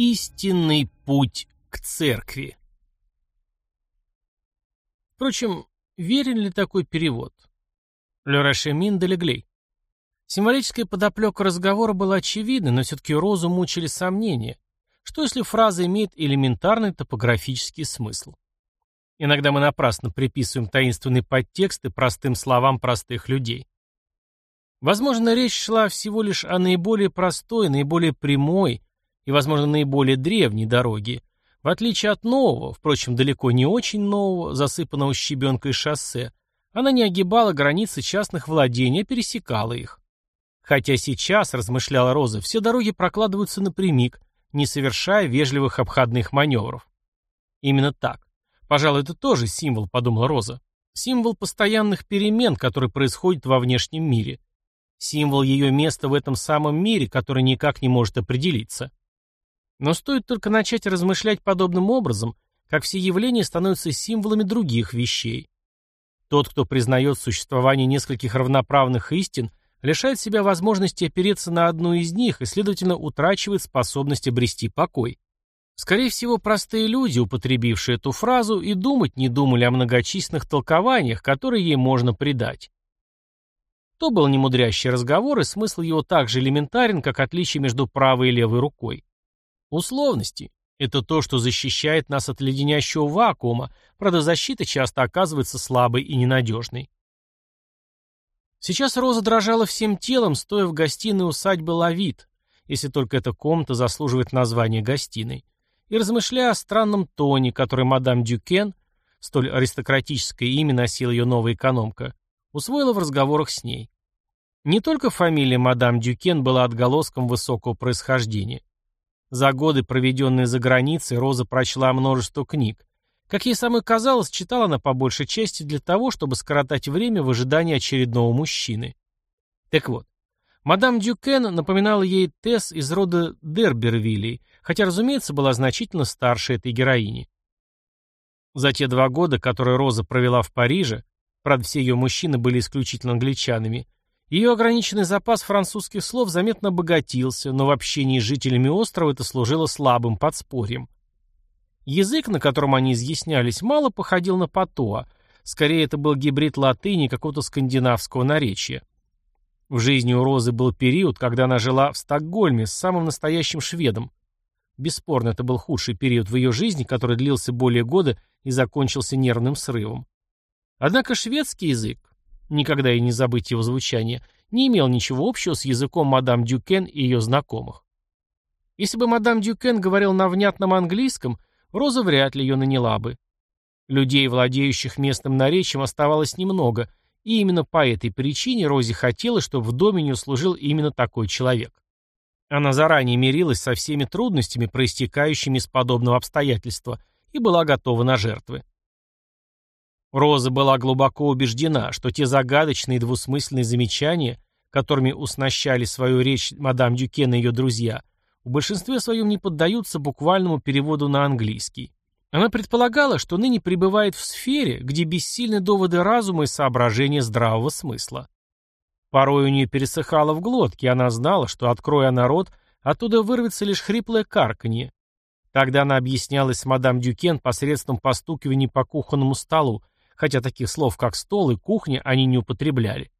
Истинный путь к церкви. Впрочем, верен ли такой перевод? Le Rachemин de Леглей. Символическая подоплека разговора была очевидна, но все-таки Розу мучили сомнения. Что если фраза имеет элементарный топографический смысл? Иногда мы напрасно приписываем таинственные подтексты простым словам простых людей. Возможно, речь шла всего лишь о наиболее простой, наиболее прямой и, возможно, наиболее древней дороге, в отличие от нового, впрочем, далеко не очень нового, засыпанного щебенкой шоссе, она не огибала границы частных владений, а пересекала их. Хотя сейчас, размышляла Роза, все дороги прокладываются напрямик, не совершая вежливых обходных маневров. Именно так. Пожалуй, это тоже символ, подумала Роза. Символ постоянных перемен, которые происходят во внешнем мире. Символ ее места в этом самом мире, который никак не может определиться. Но стоит только начать размышлять подобным образом, как все явления становятся символами других вещей. Тот, кто признает существование нескольких равноправных истин, лишает себя возможности опереться на одну из них и, следовательно, утрачивает способность обрести покой. Скорее всего, простые люди, употребившие эту фразу, и думать не думали о многочисленных толкованиях, которые ей можно придать. То был немудрящий разговор, и смысл его так же элементарен, как отличие между правой и левой рукой. Условности – это то, что защищает нас от леденящего вакуума, правда защита часто оказывается слабой и ненадежной. Сейчас Роза дрожала всем телом, стоя в гостиной усадьбы Лавит, если только эта комната заслуживает названия гостиной, и размышляя о странном тоне, который мадам Дюкен, столь аристократическое имя носила ее новая экономка, усвоила в разговорах с ней. Не только фамилия мадам Дюкен была отголоском высокого происхождения. За годы, проведенные за границей, Роза прочла множество книг. Как ей самой казалось, читала она по большей части для того, чтобы скоротать время в ожидании очередного мужчины. Так вот, мадам Дюкен напоминала ей Тесс из рода Дербервилей, хотя, разумеется, была значительно старше этой героини. За те два года, которые Роза провела в Париже, правда, все ее мужчины были исключительно англичанами, ее ограниченный запас французских слов заметно обогатился, но в общении с жителями острова это служило слабым подспорьем. Язык, на котором они изъяснялись, мало походил на патоа, скорее это был гибрид латыни какого-то скандинавского наречия. В жизни у Розы был период, когда она жила в Стокгольме с самым настоящим шведом. Бесспорно, это был худший период в ее жизни, который длился более года и закончился нервным срывом. Однако шведский язык, никогда и не забыть его звучание, не имел ничего общего с языком мадам Дюкен и ее знакомых. Если бы мадам Дюкен говорила на внятном английском, Роза вряд ли ее наняла бы. Людей, владеющих местным наречием, оставалось немного, и именно по этой причине Розе хотелось, чтобы в доме у нее служил именно такой человек. Она заранее мирилась со всеми трудностями, проистекающими из подобного обстоятельства, и была готова на жертвы. Роза была глубоко убеждена, что те загадочные двусмысленные замечания, которыми уснащали свою речь мадам Дюкен и ее друзья, в большинстве своем не поддаются буквальному переводу на английский. Она предполагала, что ныне пребывает в сфере, где бессильны доводы разума и соображения здравого смысла. Порой у нее пересыхало в глотке, и она знала, что, открой она рот, оттуда вырвется лишь хриплое карканье. Тогда она объяснялась мадам Дюкен посредством постукивания по кухонному столу, хотя таких слов, как стол и кухня, они не употребляли.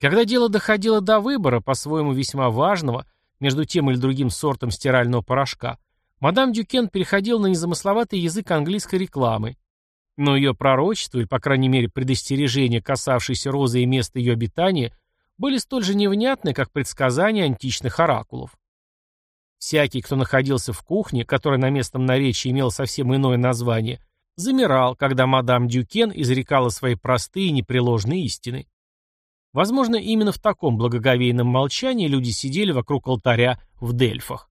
Когда дело доходило до выбора, по-своему весьма важного, между тем или другим сортом стирального порошка, мадам Дюкен переходила на незамысловатый язык английской рекламы. Но ее пророчество, или, по крайней мере, предостережения, касавшиеся Розы и места ее обитания, были столь же невнятны, как предсказания античных оракулов. Всякий, кто находился в кухне, которая на местном наречии имела совсем иное название, замирал, когда мадам Дюкен изрекала свои простые непреложные истины. Возможно, именно в таком благоговейном молчании люди сидели вокруг алтаря в Дельфах.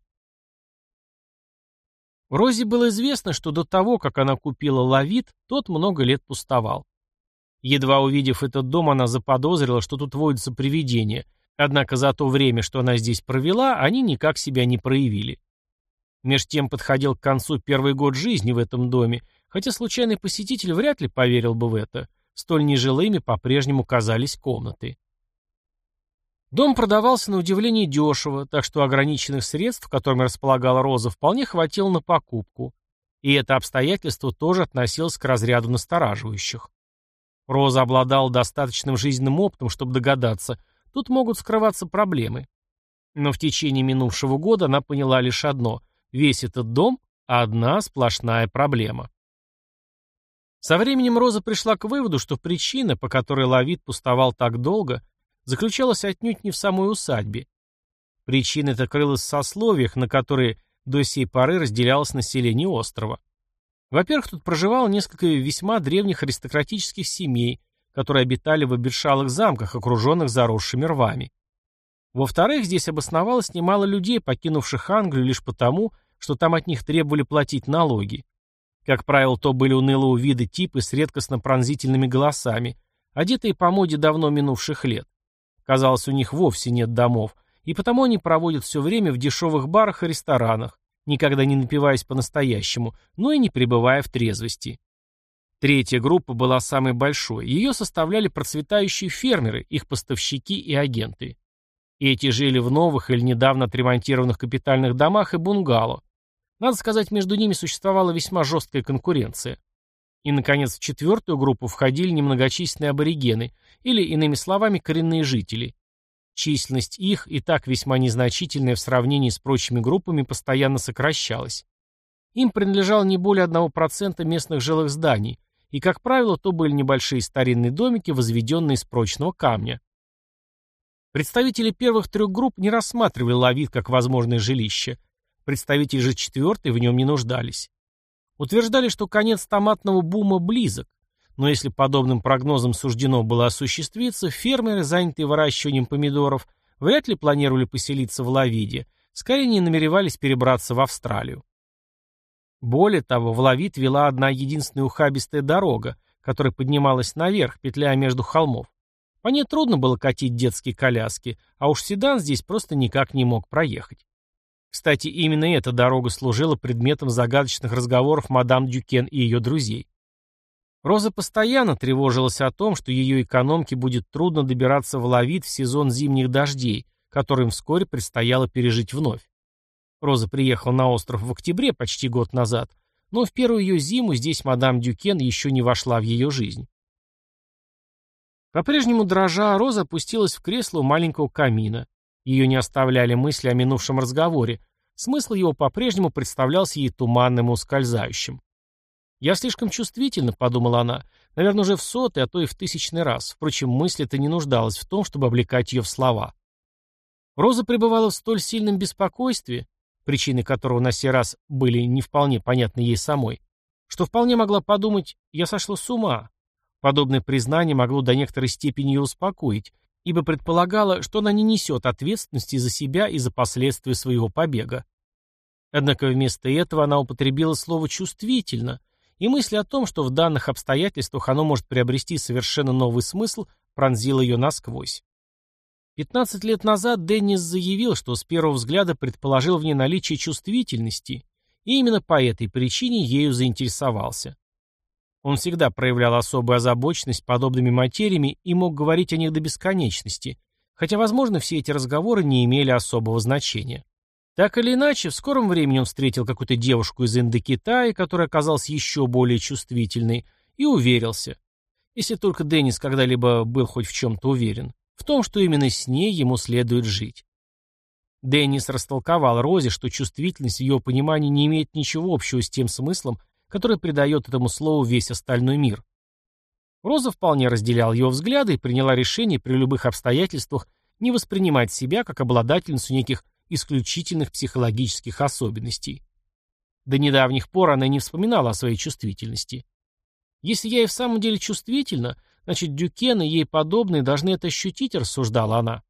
Розе было известно, что до того, как она купила Лавит, тот много лет пустовал. Едва увидев этот дом, она заподозрила, что тут водятся привидения, однако за то время, что она здесь провела, они никак себя не проявили. Меж тем подходил к концу первый год жизни в этом доме, Хотя случайный посетитель вряд ли поверил бы в это. Столь нежилыми по-прежнему казались комнаты. Дом продавался на удивление дешево, так что ограниченных средств, которыми располагала Роза, вполне хватило на покупку. И это обстоятельство тоже относилось к разряду настораживающих. Роза обладала достаточным жизненным опытом, чтобы догадаться, тут могут скрываться проблемы. Но в течение минувшего года она поняла лишь одно – весь этот дом – одна сплошная проблема. Со временем Роза пришла к выводу, что причина, по которой Лавид пустовал так долго, заключалась отнюдь не в самой усадьбе. Причина эта крылась в сословиях, на которые до сей поры разделялось население острова. Во-первых, тут проживало несколько весьма древних аристократических семей, которые обитали в обершалых замках, окруженных заросшими рвами. Во-вторых, здесь обосновалось немало людей, покинувших Англию лишь потому, что там от них требовали платить налоги. Как правило, то были унылого вида типы с редкостно пронзительными голосами, одетые по моде давно минувших лет. Казалось, у них вовсе нет домов, и потому они проводят все время в дешевых барах и ресторанах, никогда не напиваясь по-настоящему, но и не пребывая в трезвости. Третья группа была самой большой. Ее составляли процветающие фермеры, их поставщики и агенты. Эти жили в новых или недавно отремонтированных капитальных домах и бунгало. Надо сказать, между ними существовала весьма жесткая конкуренция. И, наконец, в четвертую группу входили немногочисленные аборигены, или, иными словами, коренные жители. Численность их, и так весьма незначительная в сравнении с прочими группами, постоянно сокращалась. Им принадлежало не более 1% местных жилых зданий, и, как правило, то были небольшие старинные домики, возведенные из прочного камня. Представители первых трех групп не рассматривали Лавит как возможное жилище. Представители же четвертой в нем не нуждались. Утверждали, что конец томатного бума близок, но если подобным прогнозам суждено было осуществиться, фермеры, занятые выращиванием помидоров, вряд ли планировали поселиться в Лавиде, скорее не намеревались перебраться в Австралию. Более того, в Лавид вела одна единственная ухабистая дорога, которая поднималась наверх, петляя между холмов. По ней трудно было катить детские коляски, а уж седан здесь просто никак не мог проехать. Кстати, именно эта дорога служила предметом загадочных разговоров мадам Дюкен и ее друзей. Роза постоянно тревожилась о том, что ее экономке будет трудно добираться в Лавит в сезон зимних дождей, которым вскоре предстояло пережить вновь. Роза приехала на остров в октябре, почти год назад, но в первую ее зиму здесь мадам Дюкен еще не вошла в ее жизнь. По-прежнему дрожа, Роза опустилась в кресло у маленького камина. Ее не оставляли мысли о минувшем разговоре. Смысл его по-прежнему представлялся ей туманным и ускользающим. «Я слишком чувствительна», — подумала она, — «наверное, уже в сотый, а то и в тысячный раз». Впрочем, мысль-то не нуждалась в том, чтобы облекать ее в слова. Роза пребывала в столь сильном беспокойстве, причины которого на сей раз были не вполне понятны ей самой, что вполне могла подумать «я сошла с ума», Подобное признание могло до некоторой степени ее успокоить, ибо предполагало, что она не несет ответственности за себя и за последствия своего побега. Однако вместо этого она употребила слово «чувствительно», и мысль о том, что в данных обстоятельствах оно может приобрести совершенно новый смысл, пронзила ее насквозь. 15 лет назад Деннис заявил, что с первого взгляда предположил в ней наличие чувствительности, и именно по этой причине ею заинтересовался. Он всегда проявлял особую озабоченность подобными материями и мог говорить о них до бесконечности, хотя, возможно, все эти разговоры не имели особого значения. Так или иначе, в скором времени он встретил какую-то девушку из Индокитая, которая оказалась еще более чувствительной, и уверился, если только Деннис когда-либо был хоть в чем-то уверен, в том, что именно с ней ему следует жить. Деннис растолковал Розе, что чувствительность в его понимании не имеет ничего общего с тем смыслом, который придает этому слову весь остальной мир. Роза вполне разделяла его взгляды и приняла решение при любых обстоятельствах не воспринимать себя как обладательницу неких исключительных психологических особенностей. До недавних пор она не вспоминала о своей чувствительности. Если я и в самом деле чувствительна, значит, Дюкен и ей подобные должны это ощутить, рассуждала она.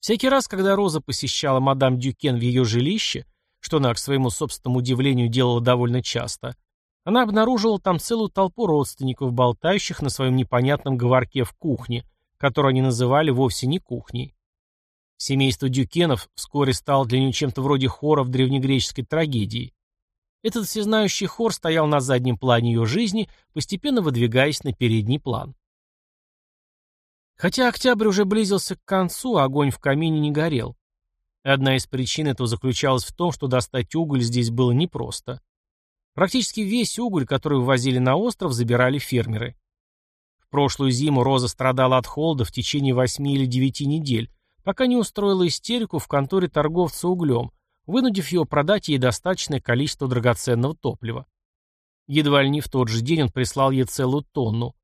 Всякий раз, когда Роза посещала мадам Дюкен в ее жилище, что она, к своему собственному удивлению, делала довольно часто, она обнаружила там целую толпу родственников, болтающих на своем непонятном говорке в кухне, которую они называли вовсе не кухней. Семейство Дюкенов вскоре стало для нее чем-то вроде хора в древнегреческой трагедии. Этот всезнающий хор стоял на заднем плане ее жизни, постепенно выдвигаясь на передний план. Хотя октябрь уже близился к концу, огонь в камине не горел. Одна из причин этого заключалась в том, что достать уголь здесь было непросто. Практически весь уголь, который вывозили на остров, забирали фермеры. В прошлую зиму Роза страдала от холода в течение восьми или девяти недель, пока не устроила истерику в конторе торговца углем, вынудив его продать ей достаточное количество драгоценного топлива. Едва ли не в тот же день он прислал ей целую тонну.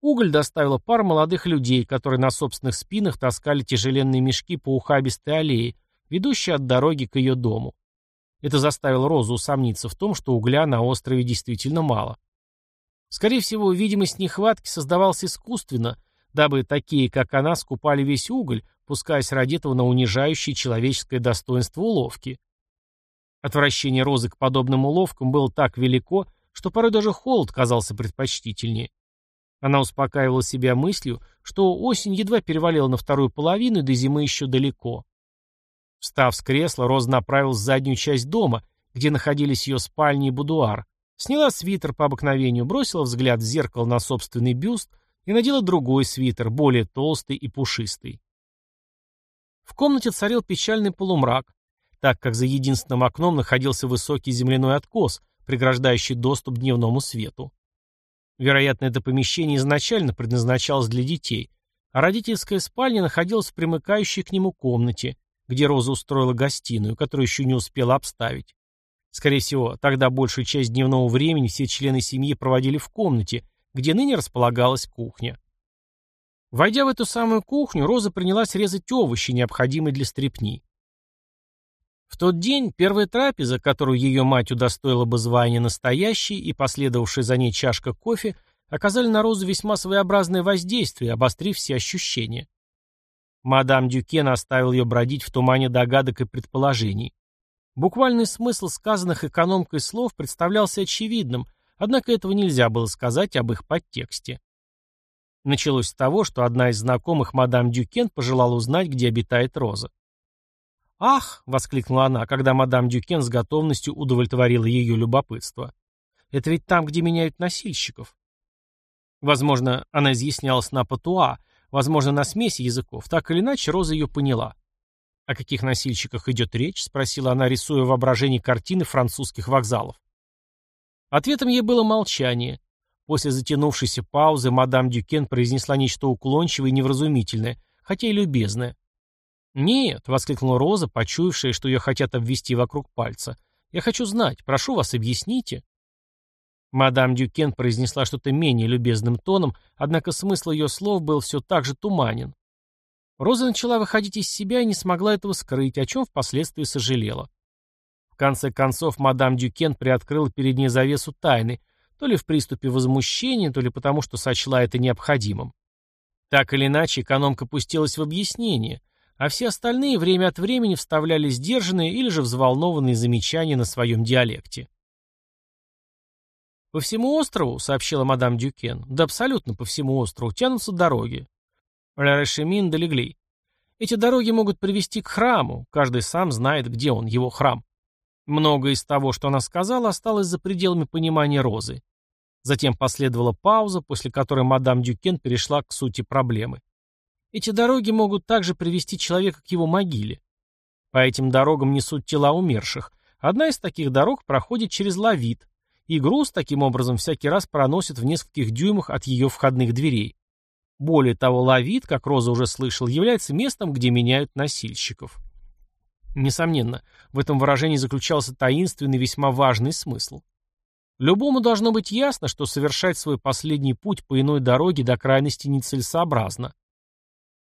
Уголь доставила пара молодых людей, которые на собственных спинах таскали тяжеленные мешки по ухабистой аллее, ведущей от дороги к ее дому. Это заставило Розу усомниться в том, что угля на острове действительно мало. Скорее всего, видимость нехватки создавалась искусственно, дабы такие, как она, скупали весь уголь, пускаясь ради этого на унижающее человеческое достоинство уловки. Отвращение Розы к подобным уловкам было так велико, что порой даже холод казался предпочтительнее. Она успокаивала себя мыслью, что осень едва перевалила на вторую половину, и до зимы еще далеко. Встав с кресла, Роза направилась в заднюю часть дома, где находились ее спальня и будуар, сняла свитер по обыкновению, бросила взгляд в зеркало на собственный бюст и надела другой свитер, более толстый и пушистый. В комнате царил печальный полумрак, так как за единственным окном находился высокий земляной откос, преграждающий доступ дневному свету. Вероятно, это помещение изначально предназначалось для детей, а родительская спальня находилась в примыкающей к нему комнате, где Роза устроила гостиную, которую еще не успела обставить. Скорее всего, тогда большую часть дневного времени все члены семьи проводили в комнате, где ныне располагалась кухня. Войдя в эту самую кухню, Роза принялась резать овощи, необходимые для стрепни. В тот день первая трапеза, которую ее мать удостоила бы звания настоящей и последовавшая за ней чашка кофе, оказали на Розу весьма своеобразное воздействие, обострив все ощущения. Мадам Дюкен оставила ее бродить в тумане догадок и предположений. Буквальный смысл сказанных экономкой слов представлялся очевидным, однако этого нельзя было сказать об их подтексте. Началось с того, что одна из знакомых мадам Дюкен пожелала узнать, где обитает Роза. «Ах!» — воскликнула она, когда мадам Дюкен с готовностью удовлетворила ее любопытство. «Это ведь там, где меняют носильщиков». Возможно, она изъяснялась на патуа, возможно, на смеси языков. Так или иначе, Роза ее поняла. «О каких носильщиках идет речь?» — спросила она, рисуя в воображении картины французских вокзалов. Ответом ей было молчание. После затянувшейся паузы мадам Дюкен произнесла нечто уклончивое и невразумительное, хотя и любезное. «Нет», — воскликнула Роза, почуявшая, что ее хотят обвести вокруг пальца. «Я хочу знать. Прошу вас, объясните». Мадам Дюкен произнесла что-то менее любезным тоном, однако смысл ее слов был все так же туманен. Роза начала выходить из себя и не смогла этого скрыть, о чем впоследствии сожалела. В конце концов, мадам Дюкен приоткрыла перед ней завесу тайны, то ли в приступе возмущения, то ли потому, что сочла это необходимым. Так или иначе, экономка пустилась в объяснение, а все остальные время от времени вставляли сдержанные или же взволнованные замечания на своем диалекте. «По всему острову», — сообщила мадам Дюкен, — «да абсолютно по всему острову тянутся дороги. Le vrai chemin de l'église. Эти дороги могут привести к храму, каждый сам знает, где он, его храм. Многое из того, что она сказала, осталось за пределами понимания Розы. Затем последовала пауза, после которой мадам Дюкен перешла к сути проблемы. Эти дороги могут также привести человека к его могиле. По этим дорогам несут тела умерших. Одна из таких дорог проходит через Лавит, и груз таким образом всякий раз проносит в нескольких дюймах от ее входных дверей. Более того, Лавит, как Роза уже слышал, является местом, где меняют носильщиков. Несомненно, в этом выражении заключался таинственный весьма важный смысл. Любому должно быть ясно, что совершать свой последний путь по иной дороге до крайности нецелесообразно.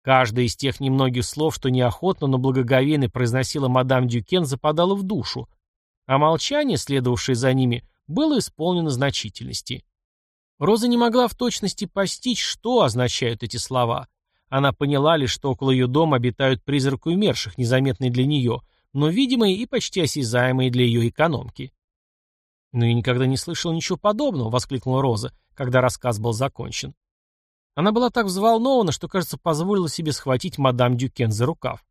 Каждое из тех немногих слов, что неохотно, но благоговейно произносила мадам Дюкен, западало в душу, а молчание, следовавшее за ними, было исполнено значительности. Роза не могла в точности постичь, что означают эти слова, она поняла лишь, что около ее дома обитают призраки умерших, незаметные для нее, но видимые и почти осязаемые для ее экономки. «Ну и никогда не слышал ничего подобного», — воскликнула Роза, когда рассказ был закончен. Она была так взволнована, что, кажется, позволила себе схватить мадам Дюкен за рукав.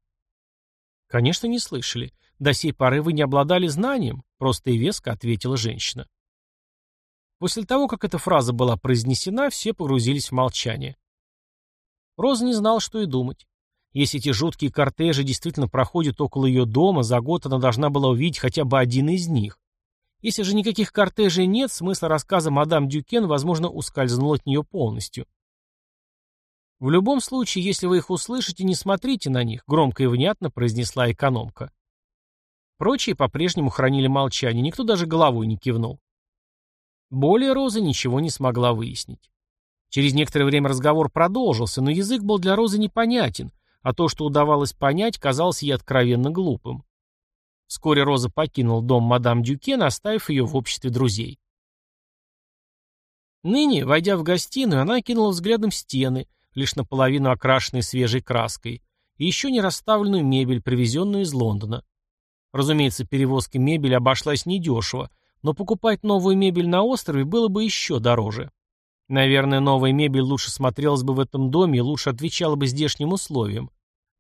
«Конечно, не слышали. До сей поры вы не обладали знанием», — просто и веско ответила женщина. После того, как эта фраза была произнесена, все погрузились в молчание. Роза не знала, что и думать. Если эти жуткие кортежи действительно проходят около ее дома, за год она должна была увидеть хотя бы один из них. Если же никаких кортежей нет, смысл рассказа мадам Дюкен, возможно, ускользнул от нее полностью. «В любом случае, если вы их услышите, не смотрите на них», — громко и внятно произнесла экономка. Прочие по-прежнему хранили молчание, никто даже головой не кивнул. Более Роза ничего не смогла выяснить. Через некоторое время разговор продолжился, но язык был для Розы непонятен, а то, что удавалось понять, казалось ей откровенно глупым. Вскоре Роза покинула дом мадам Дюкен, оставив ее в обществе друзей. Ныне, войдя в гостиную, она кинула взглядом стены, лишь наполовину окрашенные свежей краской, и еще не расставленную мебель, привезенную из Лондона. Разумеется, перевозка мебели обошлась недешево, но покупать новую мебель на острове было бы еще дороже. Наверное, новая мебель лучше смотрелась бы в этом доме и лучше отвечала бы здешним условиям.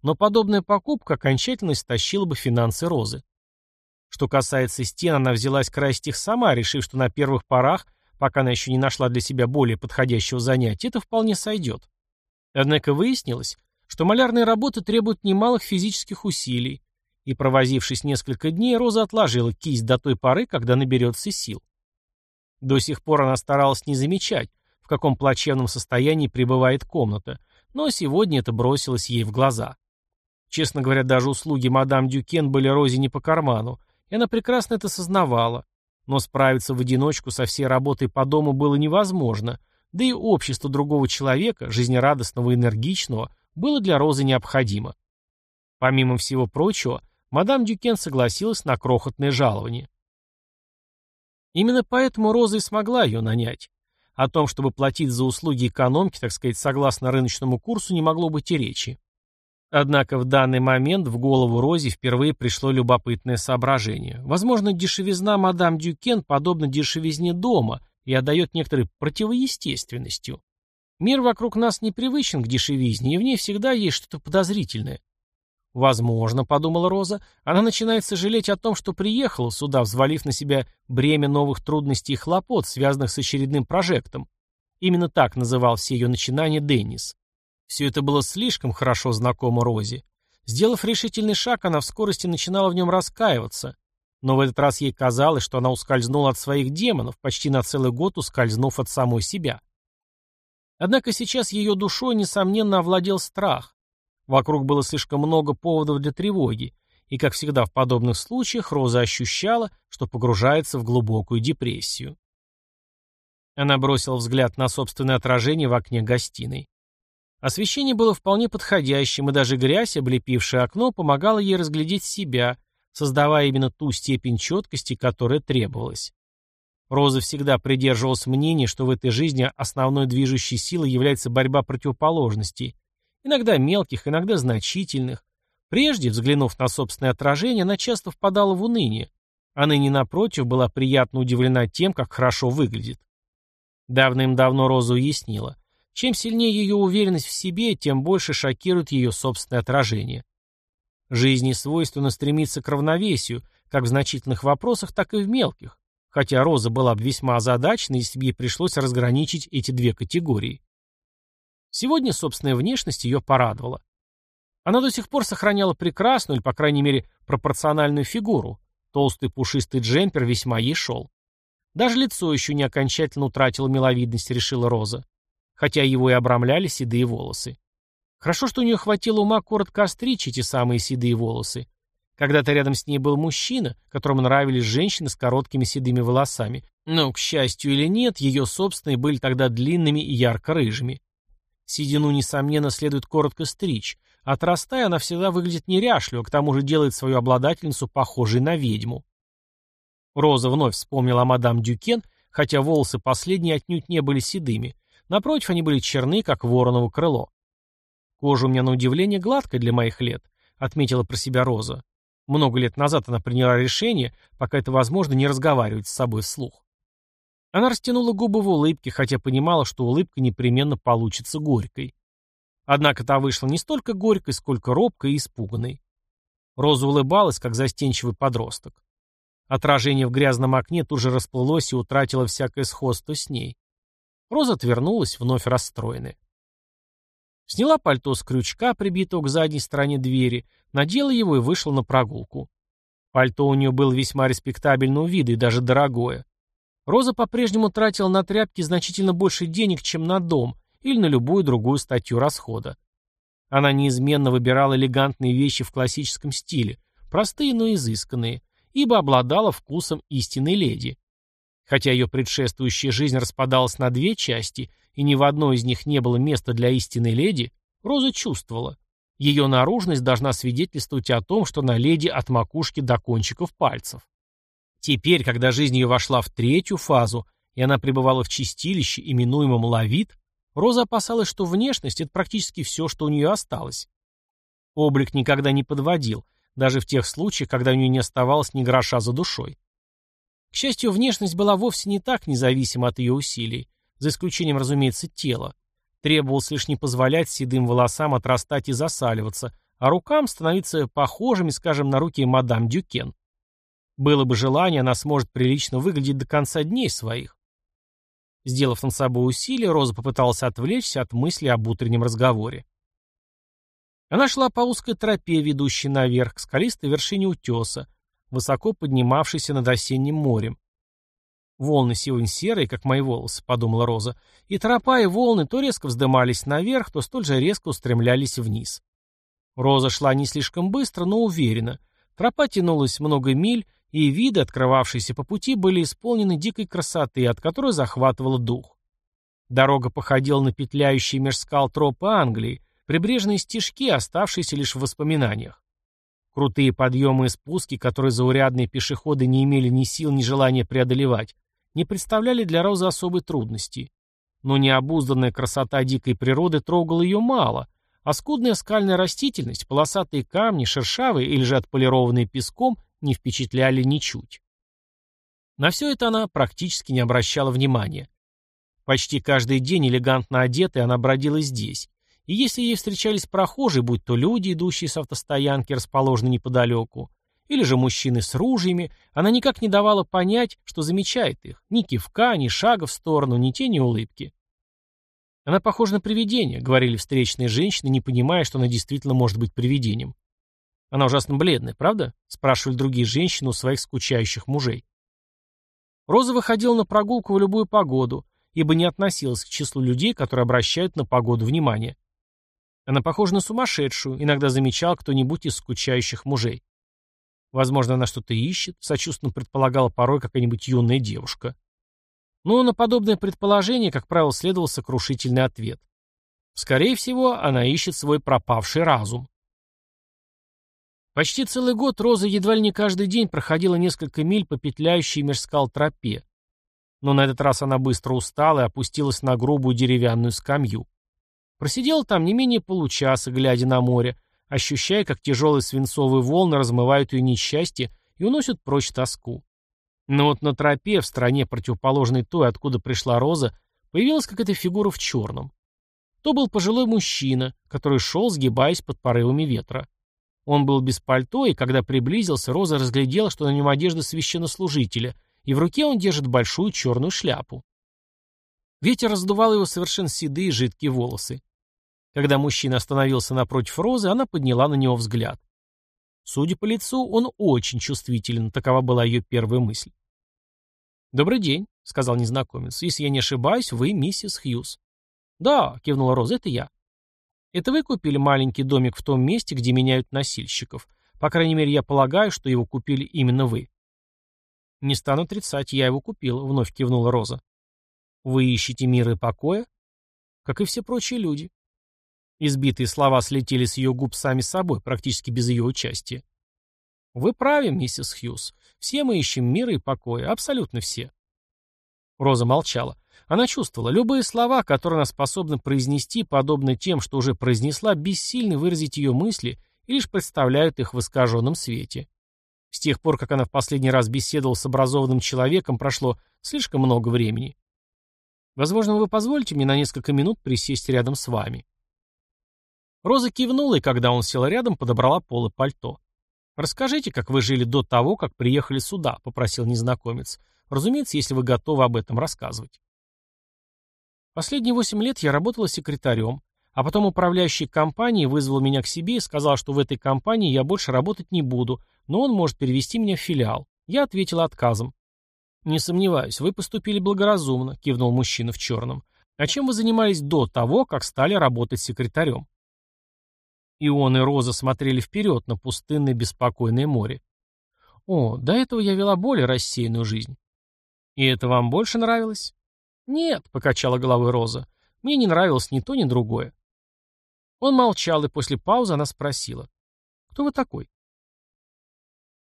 Но подобная покупка окончательно истощила бы финансы Розы. Что касается стен, она взялась красить их сама, решив, что на первых порах, пока она еще не нашла для себя более подходящего занятия, это вполне сойдет. Однако выяснилось, что малярные работы требуют немалых физических усилий, и, провозившись несколько дней, Роза отложила кисть до той поры, когда наберется сил. До сих пор она старалась не замечать, в каком плачевном состоянии пребывает комната, но сегодня это бросилось ей в глаза. Честно говоря, даже услуги мадам Дюкен были Розе не по карману, и она прекрасно это сознавала. Но справиться в одиночку со всей работой по дому было невозможно, да и общество другого человека, жизнерадостного и энергичного, было для Розы необходимо. Помимо всего прочего, мадам Дюкен согласилась на крохотное жалование. Именно поэтому Роза и смогла ее нанять. О том, чтобы платить за услуги экономки, так сказать, согласно рыночному курсу, не могло быть и речи. Однако в данный момент в голову Рози впервые пришло любопытное соображение. Возможно, дешевизна мадам Дюкен подобна дешевизне дома и отдает некоторой противоестественностью. Мир вокруг нас непривычен к дешевизне, и в ней всегда есть что-то подозрительное. Возможно, подумала Роза, она начинает сожалеть о том, что приехала сюда, взвалив на себя бремя новых трудностей и хлопот, связанных с очередным прожектом. Именно так называл все ее начинания Деннис. Все это было слишком хорошо знакомо Розе. Сделав решительный шаг, она в скорости начинала в нем раскаиваться. Но в этот раз ей казалось, что она ускользнула от своих демонов, почти на целый год ускользнув от самой себя. Однако сейчас ее душой, несомненно, овладел страх. Вокруг было слишком много поводов для тревоги, и, как всегда в подобных случаях, Роза ощущала, что погружается в глубокую депрессию. Она бросила взгляд на собственное отражение в окне гостиной. Освещение было вполне подходящим, и даже грязь, облепившая окно, помогала ей разглядеть себя, создавая именно ту степень четкости, которая требовалась. Роза всегда придерживалась мнения, что в этой жизни основной движущей силой является борьба противоположностей, иногда мелких, иногда значительных. Прежде, взглянув на собственное отражение, она часто впадала в уныние, а ныне, напротив, была приятно удивлена тем, как хорошо выглядит. Давным-давно Роза уяснила, чем сильнее ее уверенность в себе, тем больше шокирует ее собственное отражение. Жизни свойственно стремиться к равновесию, как в значительных вопросах, так и в мелких, хотя Роза была бы весьма озадачена, если бы ей пришлось разграничить эти две категории. Сегодня собственная внешность ее порадовала. Она до сих пор сохраняла прекрасную, или, по крайней мере, пропорциональную фигуру. Толстый пушистый джемпер весьма ей шел. Даже лицо еще не окончательно утратило миловидность, решила Роза. Хотя его и обрамляли седые волосы. Хорошо, что у нее хватило ума коротко остричь эти самые седые волосы. Когда-то рядом с ней был мужчина, которому нравились женщины с короткими седыми волосами. Но, к счастью или нет, ее собственные были тогда длинными и ярко-рыжими. Седину, несомненно, следует коротко стричь. Отрастая, она всегда выглядит неряшливо, к тому же делает свою обладательницу похожей на ведьму. Роза вновь вспомнила о мадам Дюкен, хотя волосы последние отнюдь не были седыми. Напротив, они были черны, как вороново крыло. «Кожа у меня, на удивление, гладкая для моих лет», — отметила про себя Роза. Много лет назад она приняла решение, пока это возможно, не разговаривать с собой вслух. Она растянула губы в улыбке, хотя понимала, что улыбка непременно получится горькой. Однако та вышла не столько горькой, сколько робкой и испуганной. Роза улыбалась, как застенчивый подросток. Отражение в грязном окне тут же расплылось и утратило всякое сходство с ней. Роза отвернулась, вновь расстроенная. Сняла пальто с крючка, прибитого к задней стороне двери, надела его и вышла на прогулку. Пальто у нее было весьма респектабельного вида и даже дорогое. Роза по-прежнему тратила на тряпки значительно больше денег, чем на дом или на любую другую статью расхода. Она неизменно выбирала элегантные вещи в классическом стиле, простые, но изысканные, ибо обладала вкусом истинной леди. Хотя ее предшествующая жизнь распадалась на две части, и ни в одной из них не было места для истинной леди, Роза чувствовала, ее наружность должна свидетельствовать о том, что на леди от макушки до кончиков пальцев. Теперь, когда жизнь ее вошла в третью фазу, и она пребывала в чистилище, именуемом Лавит, Роза опасалась, что внешность — это практически все, что у нее осталось. Облик никогда не подводил, даже в тех случаях, когда у нее не оставалось ни гроша за душой. К счастью, внешность была вовсе не так независима от ее усилий, за исключением, разумеется, тела. Требовалось лишь не позволять седым волосам отрастать и засаливаться, а рукам становиться похожими, скажем, на руки мадам Дюкен. Было бы желание, она сможет прилично выглядеть до конца дней своих. Сделав над собой усилие, Роза попыталась отвлечься от мысли об утреннем разговоре. Она шла по узкой тропе, ведущей наверх, к скалистой вершине утеса, высоко поднимавшейся над осенним морем. Волны сегодня серые, как мои волосы, подумала Роза, и тропа и волны то резко вздымались наверх, то столь же резко устремлялись вниз. Роза шла не слишком быстро, но уверенно. Тропа тянулась много миль, и виды, открывавшиеся по пути, были исполнены дикой красоты, от которой захватывало дух. Дорога походила на петляющие меж скал тропы Англии, прибрежные стежки, оставшиеся лишь в воспоминаниях. Крутые подъемы и спуски, которые заурядные пешеходы не имели ни сил, ни желания преодолевать, не представляли для Розы особой трудности. Но необузданная красота дикой природы трогала ее мало, а скудная скальная растительность, полосатые камни, шершавые или же отполированные песком не впечатляли ничуть. На все это она практически не обращала внимания. Почти каждый день элегантно одетая она бродила здесь, и если ей встречались прохожие, будь то люди, идущие с автостоянки, расположенной неподалеку, или же мужчины с ружьями, она никак не давала понять, что замечает их, ни кивка, ни шага в сторону, ни тени улыбки. «Она похожа на привидение», — говорили встречные женщины, не понимая, что она действительно может быть привидением. Она ужасно бледная, правда? Спрашивали другие женщины у своих скучающих мужей. Роза выходила на прогулку в любую погоду, ибо не относилась к числу людей, которые обращают на погоду внимание. Она похожа на сумасшедшую, иногда замечал кто-нибудь из скучающих мужей. Возможно, она что-то ищет, сочувственно предполагала порой какая-нибудь юная девушка. Но на подобное предположение, как правило, следовал сокрушительный ответ. Скорее всего, она ищет свой пропавший разум. Почти целый год Роза едва ли не каждый день проходила несколько миль по петляющей меж скал тропе. Но на этот раз она быстро устала и опустилась на грубую деревянную скамью. Просидела там не менее получаса, глядя на море, ощущая, как тяжелые свинцовые волны размывают ее несчастье и уносят прочь тоску. Но вот на тропе, в стороне противоположной той, откуда пришла Роза, появилась какая-то фигура в черном. То был пожилой мужчина, который шел, сгибаясь под порывами ветра. Он был без пальто, и когда приблизился, Роза разглядела, что на нем одежда священнослужителя, и в руке он держит большую черную шляпу. Ветер раздувал его совершенно седые жидкие волосы. Когда мужчина остановился напротив Розы, она подняла на него взгляд. Судя по лицу, он очень чувствителен, такова была ее первая мысль. «Добрый день», — сказал незнакомец. «Если я не ошибаюсь, вы миссис Хьюз». «Да», — кивнула Роза, — «это я». Это вы купили маленький домик в том месте, где меняют носильщиков. По крайней мере, я полагаю, что его купили именно вы. Не стану отрицать, я его купил, вновь кивнула Роза. Вы ищете мира и покоя? Как и все прочие люди. Избитые слова слетели с ее губ сами собой, практически без ее участия. Вы правы, миссис Хьюз. Все мы ищем мира и покоя, абсолютно все. Роза молчала. Она чувствовала, любые слова, которые она способна произнести, подобно тем, что уже произнесла, бессильны выразить ее мысли и лишь представляют их в искаженном свете. С тех пор, как она в последний раз беседовала с образованным человеком, прошло слишком много времени. Возможно, вы позволите мне на несколько минут присесть рядом с вами. Роза кивнула, и когда он сел рядом, подобрала полы пальто. «Расскажите, как вы жили до того, как приехали сюда», — попросил незнакомец. «Разумеется, если вы готовы об этом рассказывать». Последние восемь лет я работала секретарем, А потом управляющий компанией вызвал меня к себе и сказал, что в этой компании я больше работать не буду, но он может перевести меня в филиал. Я ответила отказом. «Не сомневаюсь, вы поступили благоразумно», — кивнул мужчина в черном. «А чем вы занимались до того, как стали работать секретарем?» И он, и Роза смотрели вперед на пустынное беспокойное море. «О, до этого я вела более рассеянную жизнь». «И это вам больше нравилось?» «Нет», — покачала головой Роза. «Мне не нравилось ни то, ни другое». Он молчал, и после паузы она спросила. «Кто вы такой?»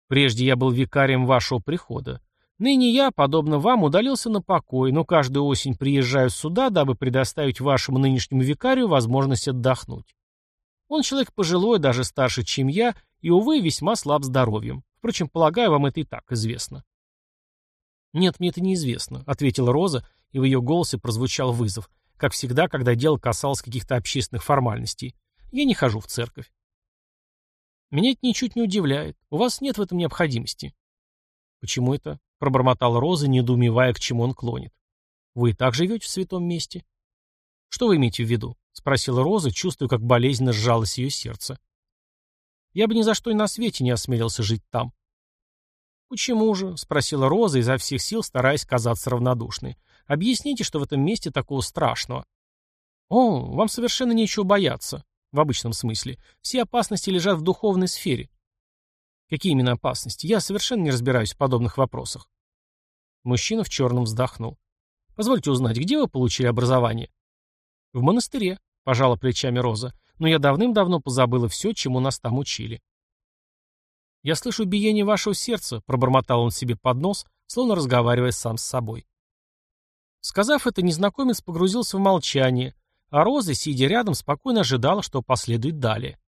«Прежде я был викарием вашего прихода. Ныне я, подобно вам, удалился на покой, но каждую осень приезжаю сюда, дабы предоставить вашему нынешнему викарию возможность отдохнуть. Он человек пожилой, даже старше, чем я, и, увы, весьма слаб здоровьем. Впрочем, полагаю, вам это и так известно. «Нет, мне это неизвестно», — ответила Роза, и в ее голосе прозвучал вызов, как всегда, когда дело касалось каких-то общественных формальностей. «Я не хожу в церковь». «Меня это ничуть не удивляет. У вас нет в этом необходимости». «Почему это?» пробормотала Роза, недоумевая, к чему он клонит. «Вы и так живете в святом месте?» «Что вы имеете в виду?» — спросила Роза, чувствуя, как болезненно сжалось ее сердце. «Я бы ни за что и на свете не осмелился жить там». «Почему же?» — спросила Роза, изо всех сил стараясь казаться равнодушной. «Объясните, что в этом месте такого страшного». «О, вам совершенно нечего бояться. В обычном смысле. Все опасности лежат в духовной сфере. Какие именно опасности? Я совершенно не разбираюсь в подобных вопросах. Мужчина в черном вздохнул. Позвольте узнать, где вы получили образование? В монастыре, пожала плечами Роза. Но я давным-давно позабыла все, чему нас там учили. Я слышу биение вашего сердца, пробормотал он себе под нос, словно разговаривая сам с собой. Сказав это, незнакомец погрузился в молчание, а Роза, сидя рядом, спокойно ожидала, что последует далее.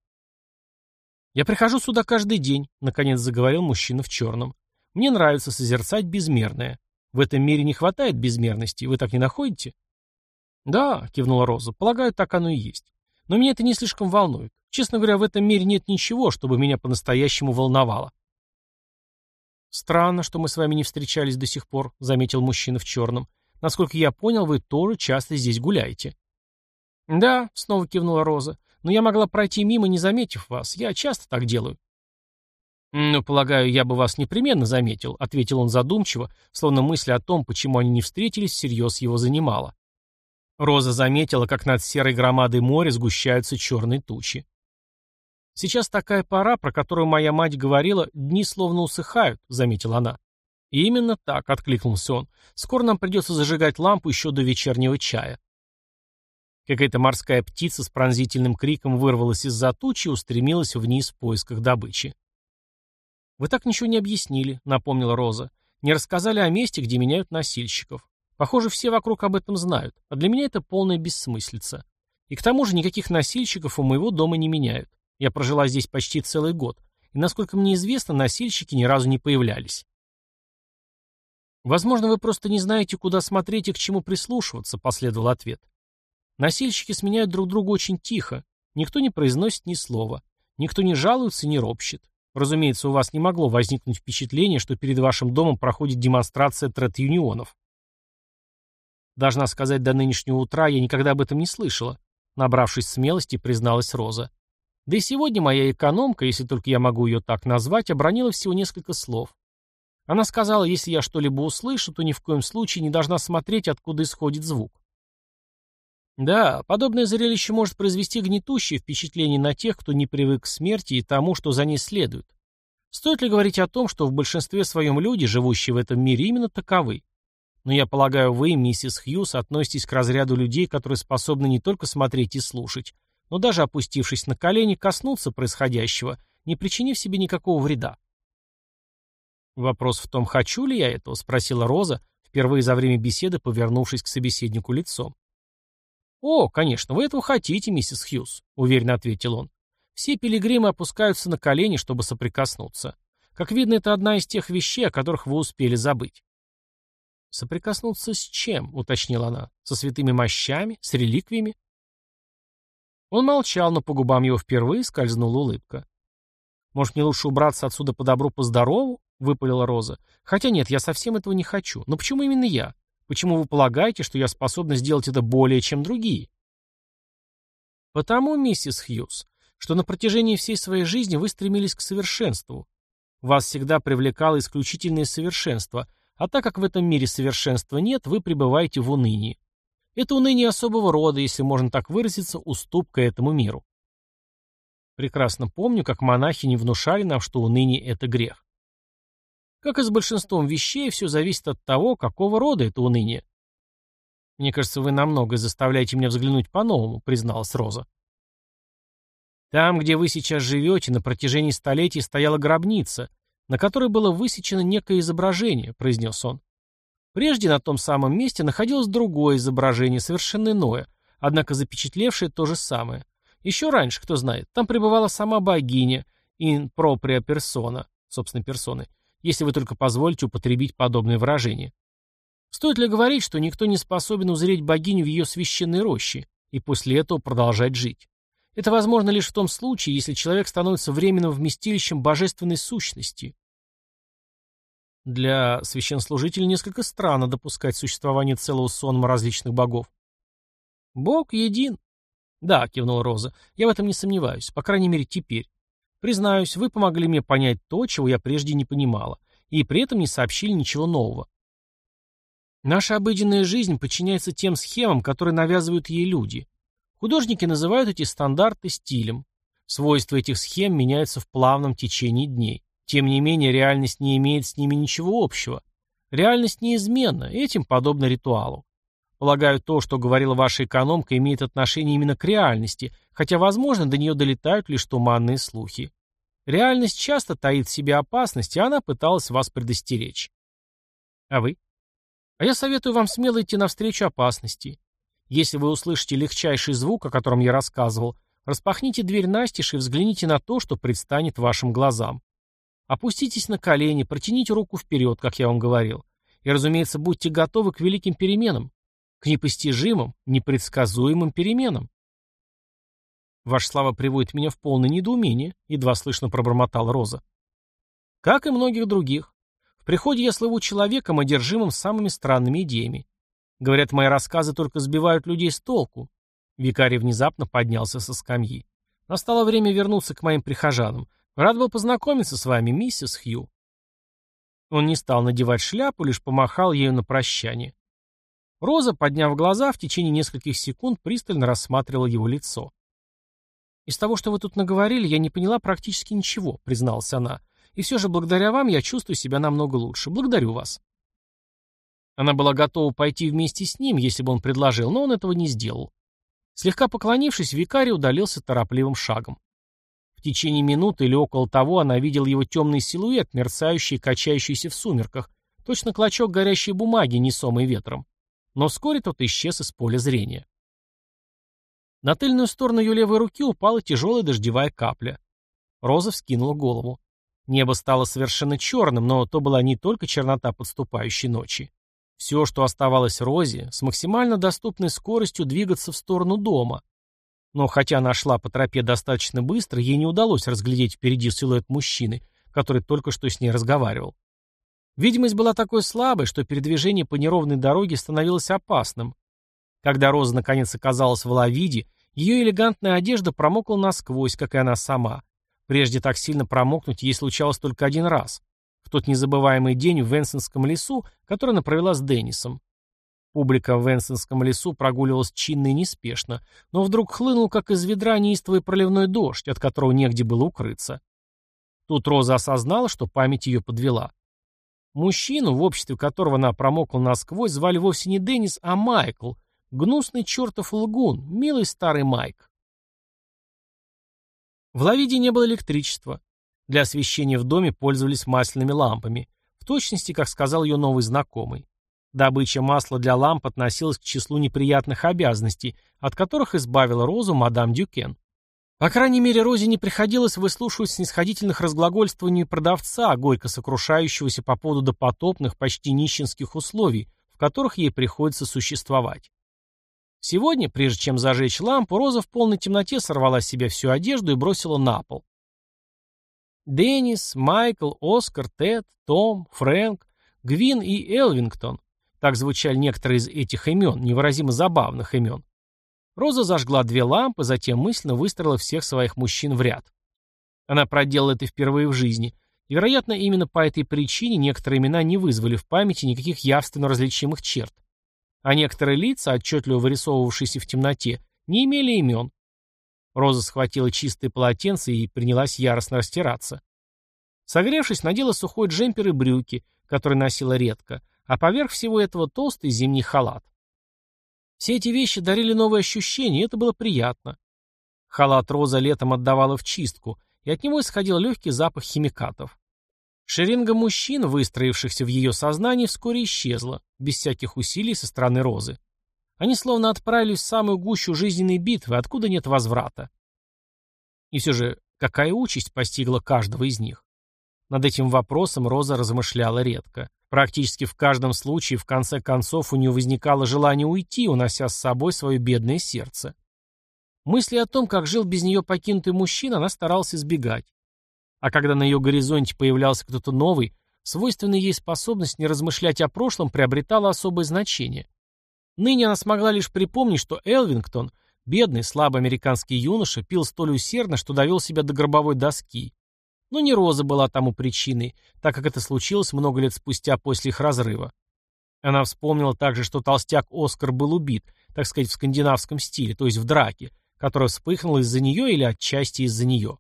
«Я прихожу сюда каждый день», — наконец заговорил мужчина в черном. «Мне нравится созерцать безмерное. В этом мире не хватает безмерности, вы так не находите?» «Да», — кивнула Роза, — «полагаю, так оно и есть. Но меня это не слишком волнует. Честно говоря, в этом мире нет ничего, чтобы меня по-настоящему волновало». «Странно, что мы с вами не встречались до сих пор», — заметил мужчина в черном. «Насколько я понял, вы тоже часто здесь гуляете». «Да», — снова кивнула Роза, но я могла пройти мимо, не заметив вас. Я часто так делаю». «Ну, полагаю, я бы вас непременно заметил», — ответил он задумчиво, словно мысль о том, почему они не встретились, всерьез его занимала. Роза заметила, как над серой громадой моря сгущаются черные тучи. «Сейчас такая пора, про которую моя мать говорила, дни словно усыхают», — заметила она. И именно так, — откликнулся он. «Скоро нам придется зажигать лампу еще до вечернего чая». Какая-то морская птица с пронзительным криком вырвалась из-за тучи и устремилась вниз в поисках добычи. «Вы так ничего не объяснили», — напомнила Роза. «Не рассказали о месте, где меняют носильщиков. Похоже, все вокруг об этом знают, а для меня это полная бессмыслица. И к тому же никаких носильщиков у моего дома не меняют. Я прожила здесь почти целый год, и, насколько мне известно, носильщики ни разу не появлялись». «Возможно, вы просто не знаете, куда смотреть и к чему прислушиваться», — последовал ответ. Носильщики сменяют друг друга очень тихо. Никто не произносит ни слова. Никто не жалуется, не ропщет. Разумеется, у вас не могло возникнуть впечатление, что перед вашим домом проходит демонстрация трет-юнионов. Должна сказать, до нынешнего утра я никогда об этом не слышала. Набравшись смелости, призналась Роза. Да и сегодня моя экономка, если только я могу ее так назвать, обронила всего несколько слов. Она сказала, если я что-либо услышу, то ни в коем случае не должна смотреть, откуда исходит звук. Да, подобное зрелище может произвести гнетущее впечатление на тех, кто не привык к смерти и тому, что за ней следует. Стоит ли говорить о том, что в большинстве своем люди, живущие в этом мире, именно таковы? Но я полагаю, вы, миссис Хьюз, относитесь к разряду людей, которые способны не только смотреть и слушать, но даже опустившись на колени, коснуться происходящего, не причинив себе никакого вреда. «Вопрос в том, хочу ли я этого?» — спросила Роза, впервые за время беседы повернувшись к собеседнику лицом. «О, конечно, вы этого хотите, миссис Хьюз», — уверенно ответил он. «Все пилигримы опускаются на колени, чтобы соприкоснуться. Как видно, это одна из тех вещей, о которых вы успели забыть». «Соприкоснуться с чем?» — уточнила она. «Со святыми мощами? С реликвиями?» Он молчал, но по губам его впервые скользнула улыбка. «Может, мне лучше убраться отсюда по добру, по здорову?» — выпалила Роза. «Хотя нет, я совсем этого не хочу. Но почему именно я? Почему вы полагаете, что я способна сделать это более, чем другие? Потому, миссис Хьюз, что на протяжении всей своей жизни вы стремились к совершенству. Вас всегда привлекало исключительное совершенство, а так как в этом мире совершенства нет, вы пребываете в унынии. Это уныние особого рода, если можно так выразиться, уступка этому миру. Прекрасно помню, как монахи не внушали нам, что уныние – это грех. Как и с большинством вещей, все зависит от того, какого рода это уныние. «Мне кажется, вы намного заставляете меня взглянуть по-новому», — призналась Роза. «Там, где вы сейчас живете, на протяжении столетий стояла гробница, на которой было высечено некое изображение», — произнес он. Прежде на том самом месте находилось другое изображение, совершенно иное, однако запечатлевшее то же самое. Еще раньше, кто знает, там пребывала сама богиня, in propria persona, собственной персоной, если вы только позволите употребить подобное выражение. Стоит ли говорить, что никто не способен узреть богиню в ее священной роще и после этого продолжать жить? Это возможно лишь в том случае, если человек становится временным вместилищем божественной сущности. Для священслужителя несколько странно допускать существование целого сонма различных богов. «Бог един». «Да», — кивнула Роза, — «я в этом не сомневаюсь, по крайней мере, теперь. Признаюсь, вы помогли мне понять то, чего я прежде не понимала, и при этом не сообщили ничего нового. Наша обыденная жизнь подчиняется тем схемам, которые навязывают ей люди. Художники называют эти стандарты стилем. Свойства этих схем меняются в плавном течении дней. Тем не менее, реальность не имеет с ними ничего общего. Реальность неизменна, этим подобно ритуалу. Полагаю, то, что говорила ваша экономка, имеет отношение именно к реальности, хотя, возможно, до нее долетают лишь туманные слухи. Реальность часто таит в себе опасность, и она пыталась вас предостеречь. А вы? А я советую вам смело идти навстречу опасности. Если вы услышите легчайший звук, о котором я рассказывал, распахните дверь настежь и взгляните на то, что предстанет вашим глазам. Опуститесь на колени, протяните руку вперед, как я вам говорил. И, разумеется, будьте готовы к великим переменам, к непостижимым, непредсказуемым переменам. Ваша слава приводит меня в полное недоумение, едва слышно пробормотала Роза. Как и многих других. В приходе я слыву человеком, одержимым самыми странными идеями. Говорят, мои рассказы только сбивают людей с толку. Викарий внезапно поднялся со скамьи. Настало время вернуться к моим прихожанам. Рад был познакомиться с вами, миссис Хью. Он не стал надевать шляпу, лишь помахал ею на прощание. Роза, подняв глаза, в течение нескольких секунд пристально рассматривала его лицо. «Из того, что вы тут наговорили, я не поняла практически ничего», — призналась она. И все же благодаря вам я чувствую себя намного лучше. Благодарю вас. Она была готова пойти вместе с ним, если бы он предложил, но он этого не сделал. Слегка поклонившись, викарий удалился торопливым шагом. В течение минуты или около того она видела его темный силуэт, мерцающий и качающийся в сумерках, точно клочок горящей бумаги, несомый ветром. Но вскоре тот исчез из поля зрения. На тыльную сторону ее левой руки упала тяжелая дождевая капля. Роза вскинула голову. Небо стало совершенно черным, но то была не только чернота подступающей ночи. Все, что оставалось Розе, с максимально доступной скоростью двигаться в сторону дома. Но хотя она шла по тропе достаточно быстро, ей не удалось разглядеть впереди силуэт мужчины, который только что с ней разговаривал. Видимость была такой слабой, что передвижение по неровной дороге становилось опасным. Когда Роза наконец оказалась в Лавиде, ее элегантная одежда промокла насквозь, как и она сама. Прежде так сильно промокнуть ей случалось только один раз. В тот незабываемый день в Венсенском лесу, который она провела с Деннисом. Публика в Венсенском лесу прогуливалась чинно и неспешно, но вдруг хлынул, как из ведра, неистовый проливной дождь, от которого негде было укрыться. Тут Роза осознала, что память ее подвела. Мужчину, в обществе которого она промокла насквозь, звали вовсе не Деннис, а Майкл, гнусный чертов лгун, милый старый Майк. В Лавиде не было электричества. Для освещения в доме пользовались масляными лампами, в точности, как сказал ее новый знакомый. Добыча масла для ламп относилась к числу неприятных обязанностей, от которых избавила Розу мадам Дюкен. По крайней мере, Розе не приходилось выслушивать снисходительных разглагольствований продавца, горько сокрушающегося по поводу допотопных, почти нищенских условий, в которых ей приходится существовать. Сегодня, прежде чем зажечь лампу, Роза в полной темноте сорвала с себя всю одежду и бросила на пол. Деннис, Майкл, Оскар, Тед, Том, Фрэнк, Гвин и Элвингтон. Так звучали некоторые из этих имен, невыразимо забавных имен. Роза зажгла две лампы, затем мысленно выстроила всех своих мужчин в ряд. Она проделала это впервые в жизни, и, вероятно, именно по этой причине некоторые имена не вызвали в памяти никаких явственно различимых черт. А некоторые лица, отчетливо вырисовывавшиеся в темноте, не имели имен. Роза схватила чистое полотенце и принялась яростно растираться. Согревшись, надела сухой джемпер и брюки, которые носила редко, а поверх всего этого толстый зимний халат. Все эти вещи дарили новые ощущения, и это было приятно. Халат Роза летом отдавала в чистку, и от него исходил легкий запах химикатов. Шеренга мужчин, выстроившихся в ее сознании, вскоре исчезла, без всяких усилий со стороны Розы. Они словно отправились в самую гущу жизненной битвы, откуда нет возврата. И все же, какая участь постигла каждого из них? Над этим вопросом Роза размышляла редко. Практически в каждом случае, в конце концов, у нее возникало желание уйти, унося с собой свое бедное сердце. Мысли о том, как жил без нее покинутый мужчина, она старалась избегать. А когда на ее горизонте появлялся кто-то новый, свойственная ей способность не размышлять о прошлом приобретала особое значение. Ныне она смогла лишь припомнить, что Элвингтон, бедный, слабый американский юноша, пил столь усердно, что довел себя до гробовой доски. Но не Роза была тому причиной, так как это случилось много лет спустя после их разрыва. Она вспомнила также, что толстяк Оскар был убит, так сказать, в скандинавском стиле, то есть в драке, которая вспыхнула из-за нее или отчасти из-за нее.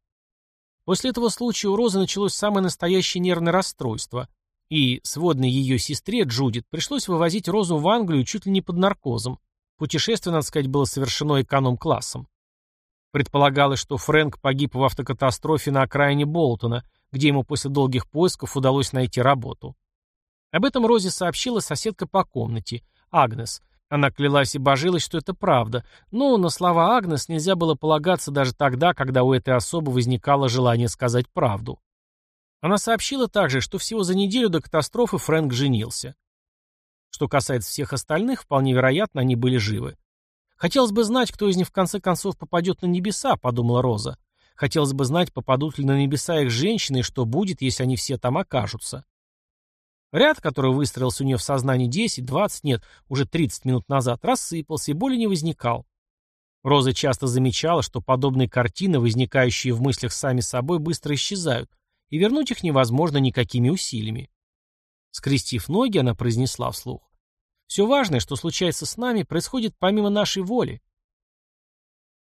После этого случая у Розы началось самое настоящее нервное расстройство, и сводной ее сестре Джудит пришлось вывозить Розу в Англию чуть ли не под наркозом. Путешествие, надо сказать, было совершено эконом-классом. Предполагалось, что Фрэнк погиб в автокатастрофе на окраине Болтона, где ему после долгих поисков удалось найти работу. Об этом Розе сообщила соседка по комнате, Агнес, она клялась и божилась, что это правда, но на слова Агнес нельзя было полагаться даже тогда, когда у этой особы возникало желание сказать правду. Она сообщила также, что всего за неделю до катастрофы Фрэнк женился. Что касается всех остальных, вполне вероятно, они были живы. Хотелось бы знать, кто из них в конце концов попадет на небеса, подумала Роза. Хотелось бы знать, попадут ли на небеса их женщины и что будет, если они все там окажутся. Ряд, который выстроился у нее в сознании 10, 20, нет, уже 30 минут назад, рассыпался и более не возникал. Роза часто замечала, что подобные картины, возникающие в мыслях сами собой, быстро исчезают, и вернуть их невозможно никакими усилиями. Скрестив ноги, она произнесла вслух. «Все важное, что случается с нами, происходит помимо нашей воли».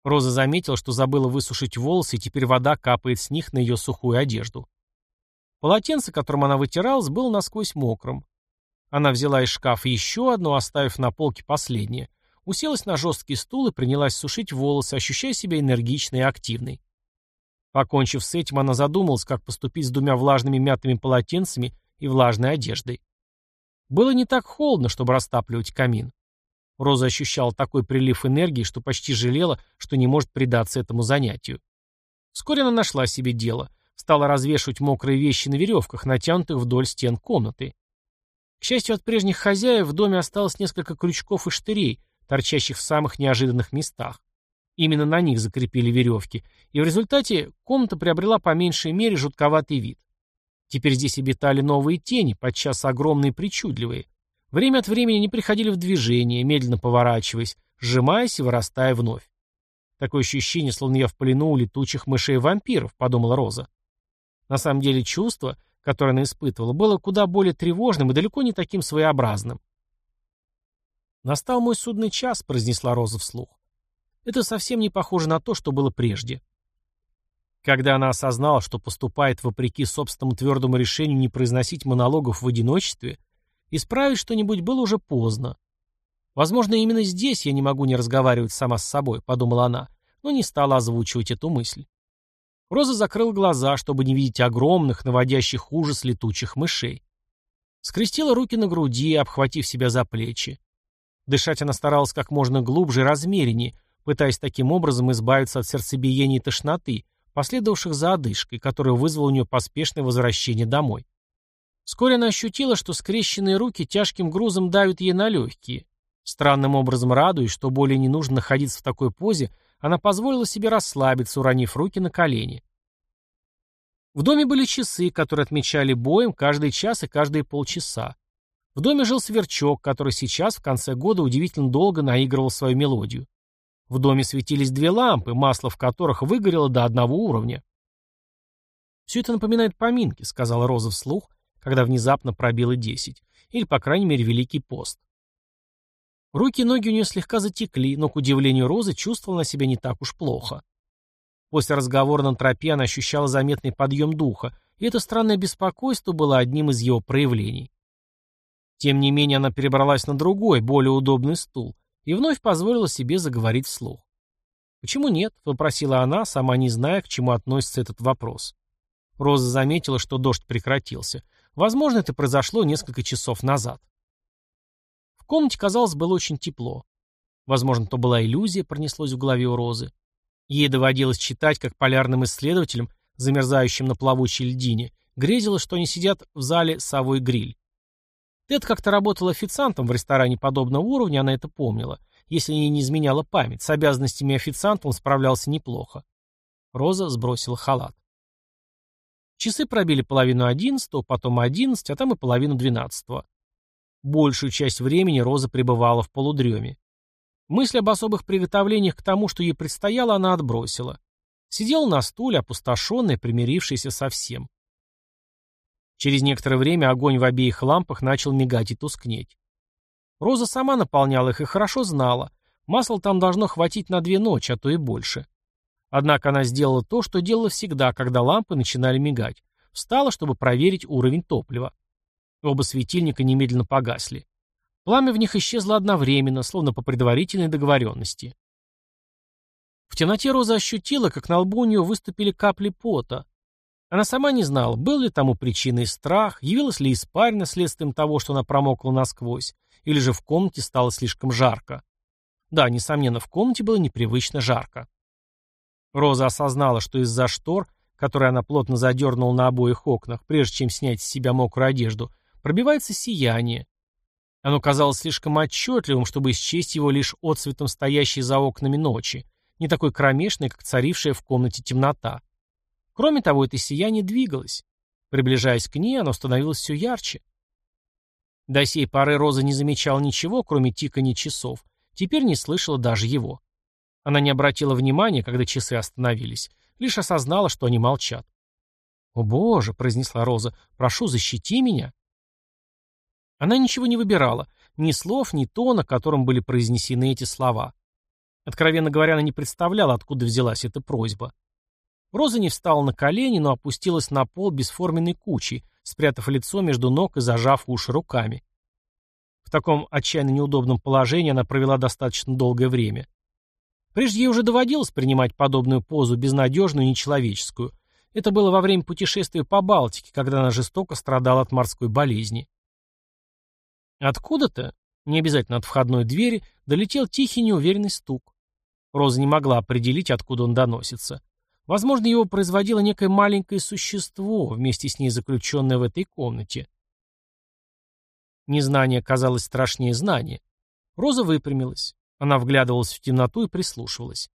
Роза заметила, что забыла высушить волосы, и теперь вода капает с них на ее сухую одежду. Полотенце, которым она вытиралась, было насквозь мокрым. Она взяла из шкафа еще одно, оставив на полке последнее. Уселась на жесткий стул и принялась сушить волосы, ощущая себя энергичной и активной. Покончив с этим, она задумалась, как поступить с двумя влажными мятыми полотенцами и влажной одеждой. Было не так холодно, чтобы растапливать камин. Роза ощущала такой прилив энергии, что почти жалела, что не может предаться этому занятию. Вскоре она нашла себе дело — стала развешивать мокрые вещи на веревках, натянутых вдоль стен комнаты. К счастью, от прежних хозяев в доме осталось несколько крючков и штырей, торчащих в самых неожиданных местах. Именно на них закрепили веревки, и в результате комната приобрела по меньшей мере жутковатый вид. Теперь здесь обитали новые тени, подчас огромные и причудливые. Время от времени они приходили в движение, медленно поворачиваясь, сжимаясь и вырастая вновь. Такое ощущение, словно я в плену у летучих мышей-вампиров, подумала Роза. На самом деле чувство, которое она испытывала, было куда более тревожным и далеко не таким своеобразным. «Настал мой судный час», — произнесла Роза вслух. «Это совсем не похоже на то, что было прежде». Когда она осознала, что поступает вопреки собственному твердому решению не произносить монологов в одиночестве, исправить что-нибудь было уже поздно. «Возможно, именно здесь я не могу не разговаривать сама с собой», — подумала она, но не стала озвучивать эту мысль. Роза закрыл глаза, чтобы не видеть огромных, наводящих ужас летучих мышей. Скрестила руки на груди, обхватив себя за плечи. Дышать она старалась как можно глубже и размереннее, пытаясь таким образом избавиться от сердцебиения и тошноты, последовавших за одышкой, которая вызвала у нее поспешное возвращение домой. Вскоре она ощутила, что скрещенные руки тяжким грузом давят ей на легкие. Странным образом радуясь, что более не нужно находиться в такой позе, она позволила себе расслабиться, уронив руки на колени. В доме были часы, которые отмечали боем каждый час и каждые полчаса. В доме жил сверчок, который сейчас, в конце года, удивительно долго наигрывал свою мелодию. В доме светились две лампы, масло в которых выгорело до одного уровня. «Все это напоминает поминки», — сказала Роза вслух, когда внезапно пробило десять. Или, по крайней мере, Великий пост. Руки и ноги у нее слегка затекли, но, к удивлению Розы, чувствовала на себя не так уж плохо. После разговора на тропе она ощущала заметный подъем духа, и это странное беспокойство было одним из его проявлений. Тем не менее, она перебралась на другой, более удобный стул, и вновь позволила себе заговорить вслух. «Почему нет?» — вопросила она, сама не зная, к чему относится этот вопрос. Роза заметила, что дождь прекратился. Возможно, это произошло несколько часов назад. В комнате, казалось, было очень тепло. Возможно, то была иллюзия, пронеслось в голове у Розы. Ей доводилось читать, как полярным исследователям, замерзающим на плавучей льдине, грезило, что они сидят в зале «Совой гриль». Тед как-то работал официантом в ресторане подобного уровня, она это помнила. Если ей не изменяла память, с обязанностями официанта он справлялся неплохо. Роза сбросила халат. Часы пробили половину одиннадцатого, потом одиннадцать, а там и половину двенадцатого. Большую часть времени Роза пребывала в полудреме. Мысль об особых приготовлениях к тому, что ей предстояло, она отбросила. Сидела на стуле, опустошенная, примирившаяся со всем. Через некоторое время огонь в обеих лампах начал мигать и тускнеть. Роза сама наполняла их и хорошо знала. Масла там должно хватить на две ночи, а то и больше. Однако она сделала то, что делала всегда, когда лампы начинали мигать. Встала, чтобы проверить уровень топлива. Оба светильника немедленно погасли. Пламя в них исчезло одновременно, словно по предварительной договоренности. В темноте Роза ощутила, как на лбу у нее выступили капли пота. Она сама не знала, был ли тому причиной страх, явилась ли испарина следствием того, что она промокла насквозь, или же в комнате стало слишком жарко. Да, несомненно, в комнате было непривычно жарко. Роза осознала, что из-за штор, которые она плотно задернула на обоих окнах, прежде чем снять с себя мокрую одежду, пробивается сияние. Оно казалось слишком отчетливым, чтобы исчесть его лишь отцветом стоящей за окнами ночи, не такой кромешной, как царившая в комнате темнота. Кроме того, это сияние двигалось. Приближаясь к ней, оно становилось все ярче. До сей поры Роза не замечала ничего, кроме тикания часов. Теперь не слышала даже его. Она не обратила внимания, когда часы остановились, лишь осознала, что они молчат. «О боже!» — произнесла Роза. «Прошу, защити меня!» Она ничего не выбирала, ни слов, ни тона, которым были произнесены эти слова. Откровенно говоря, она не представляла, откуда взялась эта просьба. Роза не встала на колени, но опустилась на пол бесформенной кучей, спрятав лицо между ног и зажав уши руками. В таком отчаянно неудобном положении она провела достаточно долгое время. Прежде ей уже доводилось принимать подобную позу, безнадежную и нечеловеческую. Это было во время путешествия по Балтике, когда она жестоко страдала от морской болезни. Откуда-то, не обязательно от входной двери, долетел тихий неуверенный стук. Роза не могла определить, откуда он доносится. Возможно, его производило некое маленькое существо, вместе с ней заключенное в этой комнате. Незнание казалось страшнее знания. Роза выпрямилась. Она вглядывалась в темноту и прислушивалась.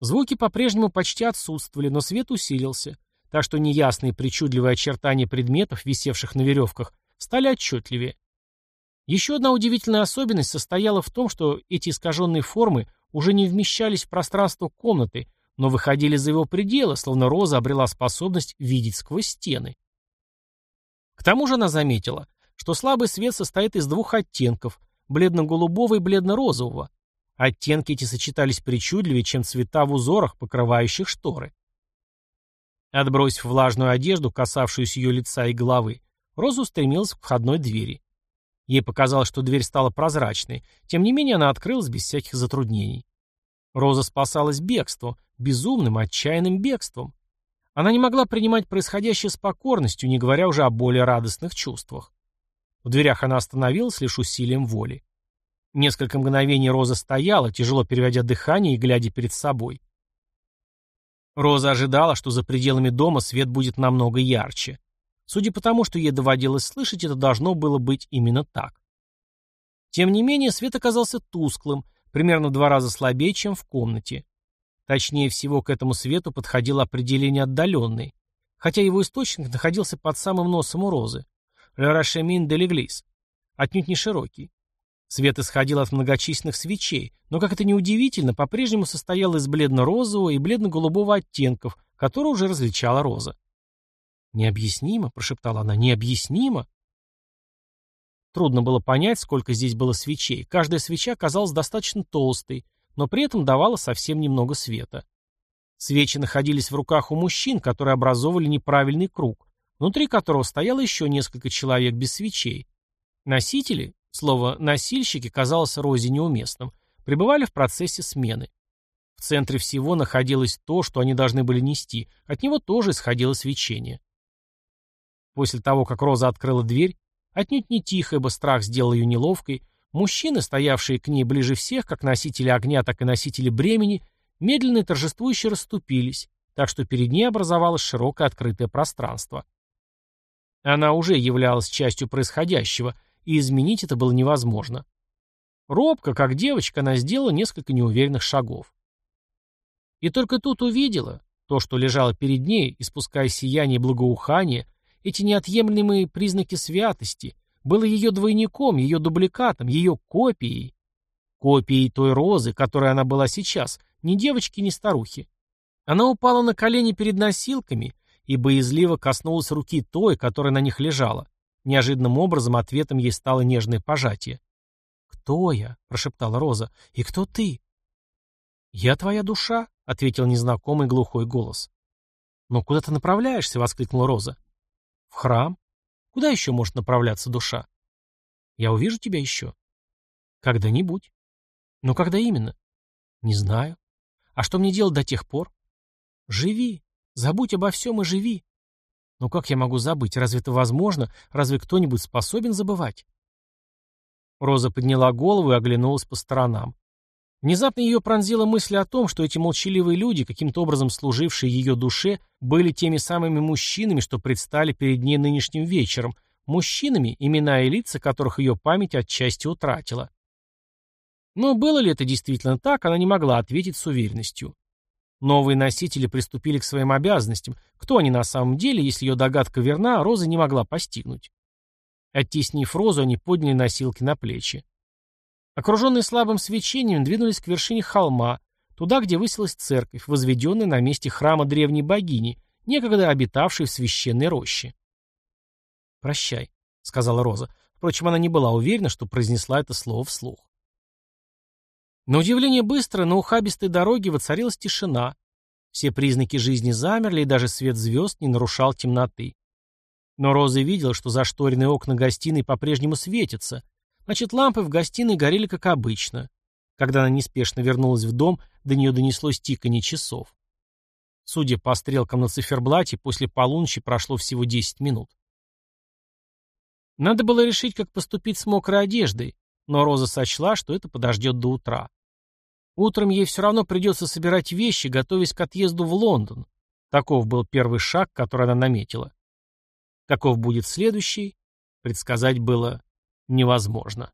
Звуки по-прежнему почти отсутствовали, но свет усилился, так что неясные причудливые очертания предметов, висевших на веревках, стали отчетливее. Еще одна удивительная особенность состояла в том, что эти искаженные формы уже не вмещались в пространство комнаты, но выходили за его пределы, словно Роза обрела способность видеть сквозь стены. К тому же она заметила, что слабый свет состоит из двух оттенков – бледно-голубого и бледно-розового. Оттенки эти сочетались причудливее, чем цвета в узорах, покрывающих шторы. Отбросив влажную одежду, касавшуюся ее лица и головы, Роза устремилась к входной двери. Ей показалось, что дверь стала прозрачной. Тем не менее, она открылась без всяких затруднений. Роза спасалась бегством, безумным, отчаянным бегством. Она не могла принимать происходящее с покорностью, не говоря уже о более радостных чувствах. В дверях она остановилась лишь усилием воли. Несколько мгновений Роза стояла, тяжело переводя дыхание и глядя перед собой. Роза ожидала, что за пределами дома свет будет намного ярче. Судя по тому, что ей доводилось слышать, это должно было быть именно так. Тем не менее, свет оказался тусклым, примерно в два раза слабее, чем в комнате. Точнее всего, к этому свету подходило определение «отдаленный», хотя его источник находился под самым носом у розы. «Le Rachemин de l'Église», отнюдь не широкий. Свет исходил от многочисленных свечей, но, как это ни удивительно, по-прежнему состоял из бледно-розового и бледно-голубого оттенков, которые уже различала Роза. «Необъяснимо», — прошептала она, — «необъяснимо». Трудно было понять, сколько здесь было свечей. Каждая свеча казалась достаточно толстой, но при этом давала совсем немного света. Свечи находились в руках у мужчин, которые образовывали неправильный круг, внутри которого стояло еще несколько человек без свечей. Носители, слово «носильщики» казалось Розе неуместным, пребывали в процессе смены. В центре всего находилось то, что они должны были нести, от него тоже исходило свечение. После того, как Роза открыла дверь, отнюдь не тихо, ибо страх сделал ее неловкой, мужчины, стоявшие к ней ближе всех, как носители огня, так и носители бремени, медленно и торжествующе расступились, так что перед ней образовалось широкое открытое пространство. Она уже являлась частью происходящего, и изменить это было невозможно. Робко, как девочка, она сделала несколько неуверенных шагов. И только тут увидела то, что лежало перед ней, испуская сияние и благоухание, эти неотъемлемые признаки святости, было ее двойником, ее дубликатом, ее копией. Копией той розы, которой она была сейчас, ни девочки, ни старухи. Она упала на колени перед носилками и боязливо коснулась руки той, которая на них лежала. Неожиданным образом ответом ей стало нежное пожатие. «Кто я?» — прошептала Роза. «И кто ты?» «Я твоя душа», — ответил незнакомый глухой голос. «Но куда ты направляешься?» — воскликнула Роза. «В храм. Куда еще может направляться душа?» «Я увижу тебя еще?» «Когда-нибудь». «Но когда именно?» «Не знаю. А что мне делать до тех пор?» «Живи. Забудь обо всем и живи. Но как я могу забыть? Разве это возможно? Разве кто-нибудь способен забывать? Роза подняла голову и оглянулась по сторонам. Внезапно ее пронзила мысль о том, что эти молчаливые люди, каким-то образом служившие ее душе, были теми самыми мужчинами, что предстали перед ней нынешним вечером, мужчинами, имена и лица которых ее память отчасти утратила. Но было ли это действительно так, она не могла ответить с уверенностью. Новые носители приступили к своим обязанностям. Кто они на самом деле, если ее догадка верна, Роза не могла постигнуть. Оттеснив Розу, они подняли носилки на плечи. Окруженные слабым свечением, двинулись к вершине холма, туда, где высилась церковь, возведенная на месте храма древней богини, некогда обитавшей в священной роще. «Прощай», — сказала Роза. Впрочем, она не была уверена, что произнесла это слово вслух. На удивление быстро на ухабистой дороге воцарилась тишина. Все признаки жизни замерли, и даже свет звезд не нарушал темноты. Но Роза видела, что зашторенные окна гостиной по-прежнему светятся. Значит, лампы в гостиной горели как обычно. Когда она неспешно вернулась в дом, до нее донеслось тиканье часов. Судя по стрелкам на циферблате, после полуночи прошло всего 10 минут. Надо было решить, как поступить с мокрой одеждой, но Роза сочла, что это подождет до утра. Утром ей все равно придется собирать вещи, готовясь к отъезду в Лондон. Таков был первый шаг, который она наметила. Каков будет следующий, предсказать было невозможно.